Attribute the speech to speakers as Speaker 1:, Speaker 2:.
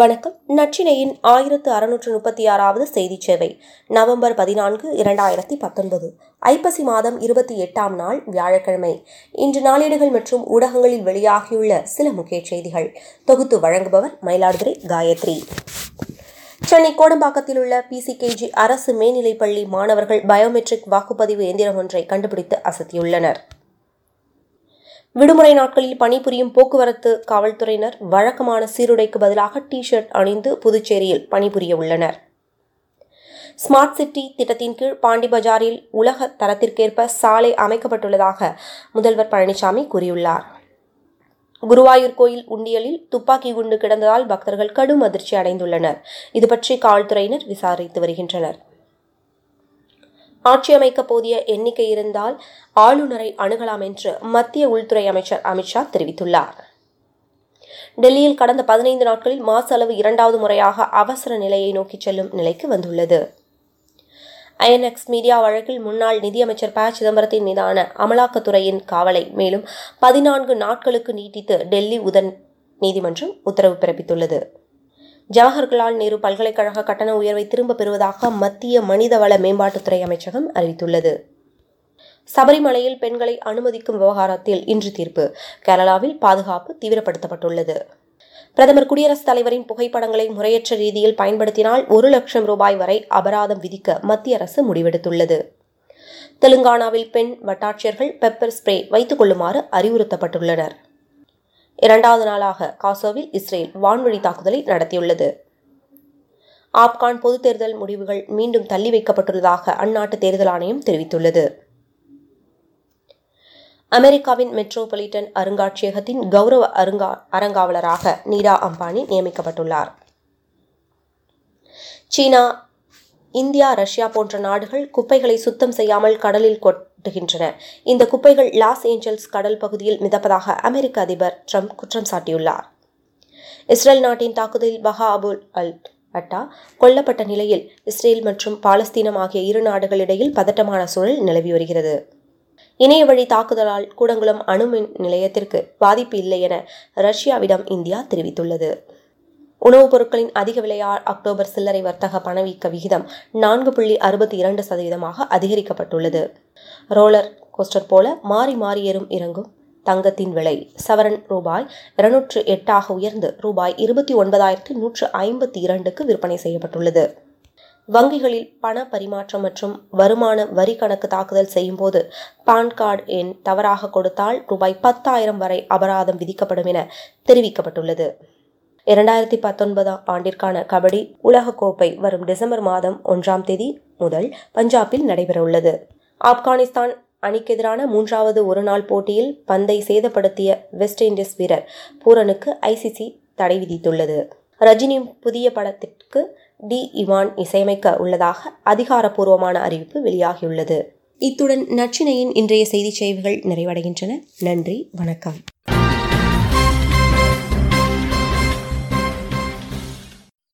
Speaker 1: வணக்கம். நச்சினையின் ஆயிரத்து அறுநூற்று முப்பத்தி ஆறாவது செய்திச் சேவை. நவம்பர் பதினான்கு இரண்டாயிரத்தி பத்தொன்பது ஐப்பசி மாதம் இருபத்தி எட்டாம் நாள் வியாழக்கிழமை. இன்று நாளேடுகள் மற்றும் ஊடகங்களில் வெளியாகியுள்ள சில முக்கிய செய்திகள். தொகுத்து வழங்குபவர் மயிலாடுதுறை காயத்ரி. சென்னை கோடம்பாக்கத்தில் உள்ள பிசிகேஜி அரசு மேல்நிலைப்பள்ளி மாணவர்கள் பயோமெட்ரிக் வாக்குப்பதிவு எந்திரம் ஒன்றை கண்டுபிடித்து அசத்தியுள்ளனர். விடுமுறை நாட்களில் பணிபுரியும் போக்குவரத்து காவல்துறையினர் வழக்கமான சீருடைக்கு பதிலாக டி ஷர்ட் அணிந்து புதுச்சேரியில் பணிபுரிய உள்ளனர் ஸ்மார்ட் சிட்டி திட்டத்தின் கீழ் பாண்டி பஜாரில் உலக தரத்திற்கேற்ப சாலை அமைக்கப்பட்டுள்ளதாக முதல்வர் பழனிசாமி கூறியுள்ளார். குருவாயூர் கோயில் உண்டியலில் துப்பாக்கி குண்டு கிடந்ததால் பக்தர்கள் கடும் அதிர்ச்சி அடைந்துள்ளனர். இதுபற்றி காவல்துறையினர் விசாரித்து வருகின்றனர். ஆட்சி அமைக்க போதிய எண்ணிக்கை இருந்தால் ஆளுநரை அணுகலாம் என்று மத்திய உள்துறை அமைச்சர் அமித்ஷா தெரிவித்துள்ளார். டெல்லியில் கடந்த பதினைந்து நாட்களில் மாசு அளவு இரண்டாவது முறையாக அவசர நிலையை நோக்கி செல்லும் நிலைக்கு வந்துள்ளது. ஐஎன்எக்ஸ் மீடியா வழக்கில் முன்னாள் நிதியமைச்சர் ப. சிதம்பரத்தின் மீதான அமலாக்கத்துறையின் காவலை மேலும் பதினான்கு நாட்களுக்கு நீட்டித்து டெல்லி உதன் நீதிமன்றம் உத்தரவு பிறப்பித்துள்ளது. ஜவஹர்லால் நேரு பல்கலைக்கழக கட்டண உயர்வை திரும்பப் பெறுவதாக மத்திய மனிதவள மேம்பாட்டுத்துறை அமைச்சகம் அறிவித்துள்ளது. சபரிமலையில் பெண்களை அனுமதிக்கும் விவகாரத்தில் இன்று தீர்ப்பு. கேரளாவில் பாதுகாப்பு தீவிரப்படுத்தப்பட்டுள்ளது. பிரதமர் குடியரசுத் தலைவரின் புகைப்படங்களை முறையற்ற ரீதியில் பயன்படுத்தினால் ஒரு லட்சம் ரூபாய் வரை அபராதம் விதிக்க மத்திய அரசு முடிவெடுத்துள்ளது. தெலுங்கானாவில் பெண் வட்டாட்சியர்கள் பெப்பர் ஸ்ப்ரே வைத்துக் கொள்ளுமாறு அறிவுறுத்தப்பட்டுள்ளனர். இரண்டாவது நாளாக காசோவில் இஸ்ரேல் வான்வழி தாக்குதலை நடத்தியுள்ளது. ஆப்கான் பொதுத் தேர்தல் முடிவுகள் மீண்டும் தள்ளி வைக்கப்பட்டுள்ளதாக அந்நாட்டு தேர்தல் ஆணையம் தெரிவித்துள்ளது. அமெரிக்காவின் மெட்ரோபாலிட்டன் அருங்காட்சியகத்தின் கௌரவ அருங்கா அறங்காவலராக நீரா அம்பானி நியமிக்கப்பட்டுள்ளார். சீனா இந்தியா ரஷ்யா போன்ற நாடுகள் குப்பைகளை சுத்தம் செய்யாமல் கடலில் கொட்டுகின்றன. இந்த குப்பைகள் லாஸ் ஏஞ்சல்ஸ் கடல் பகுதியில் மிதப்பதாக அமெரிக்க அதிபர் ட்ரம்ப் குற்றம் சாட்டியுள்ளார். இஸ்ரேல் நாட்டின் தாக்குதலில் பஹா அபுல் அல் அட்டா கொல்லப்பட்ட நிலையில் இஸ்ரேல் மற்றும் பாலஸ்தீனம் ஆகிய இரு நாடுகளிடையில் பதட்டமான சூழல் நிலவி வருகிறது. இணைய வழி தாக்குதலால் கூடங்குளம் அணுமின் நிலையத்திற்கு பாதிப்பு இல்லை என ரஷ்யாவிடம் இந்தியா தெரிவித்துள்ளது. உணவுப் பொருட்களின் அதிக விலையால் அக்டோபர் சில்லறை வர்த்தக பணவீக்க விகிதம் நான்கு புள்ளி அறுபத்தி இரண்டு சதவீதமாக அதிகரிக்கப்பட்டுள்ளது. ரோலர் கோஸ்டர் போல மாறி மாறி ஏறும் இறங்கும் தங்கத்தின் விலை சவரன் ரூபாய் இருநூற்று எட்டாக உயர்ந்து ரூபாய் இருபத்தி ஒன்பதாயிரத்து நூற்று ஐம்பத்தி இரண்டுக்கு விற்பனை செய்யப்பட்டுள்ளது. வங்கிகளில் பண பரிமாற்றம் மற்றும் வருமான வரி கணக்கு தாக்குதல் செய்யும் போது பான் கார்டு எண் தவறாக கொடுத்தால் ரூபாய் பத்தாயிரம் வரை அபராதம் விதிக்கப்படும் என தெரிவிக்கப்பட்டுள்ளது. இரண்டாயிரத்தி பத்தொன்பதாம் ஆண்டிற்கான கபடி உலகக்கோப்பை வரும் டிசம்பர் மாதம் ஒன்றாம் தேதி முதல் பஞ்சாபில் நடைபெறவுள்ளது. ஆப்கானிஸ்தான் அணிக்கு எதிரான மூன்றாவது ஒருநாள் போட்டியில் பந்தை சேதப்படுத்திய வெஸ்ட் இண்டீஸ் வீரர் பூரனுக்கு ஐசிசி தடை விதித்துள்ளது. ரஜினி புதிய படத்திற்கு டி இவான் இசையமைக்க உள்ளதாக அதிகாரப்பூர்வமான அறிவிப்பு வெளியாகியுள்ளது. இத்துடன் நச்சினையின் இன்றைய செய்திச் சேவைகள் நிறைவடைகின்றன. நன்றி வணக்கம்.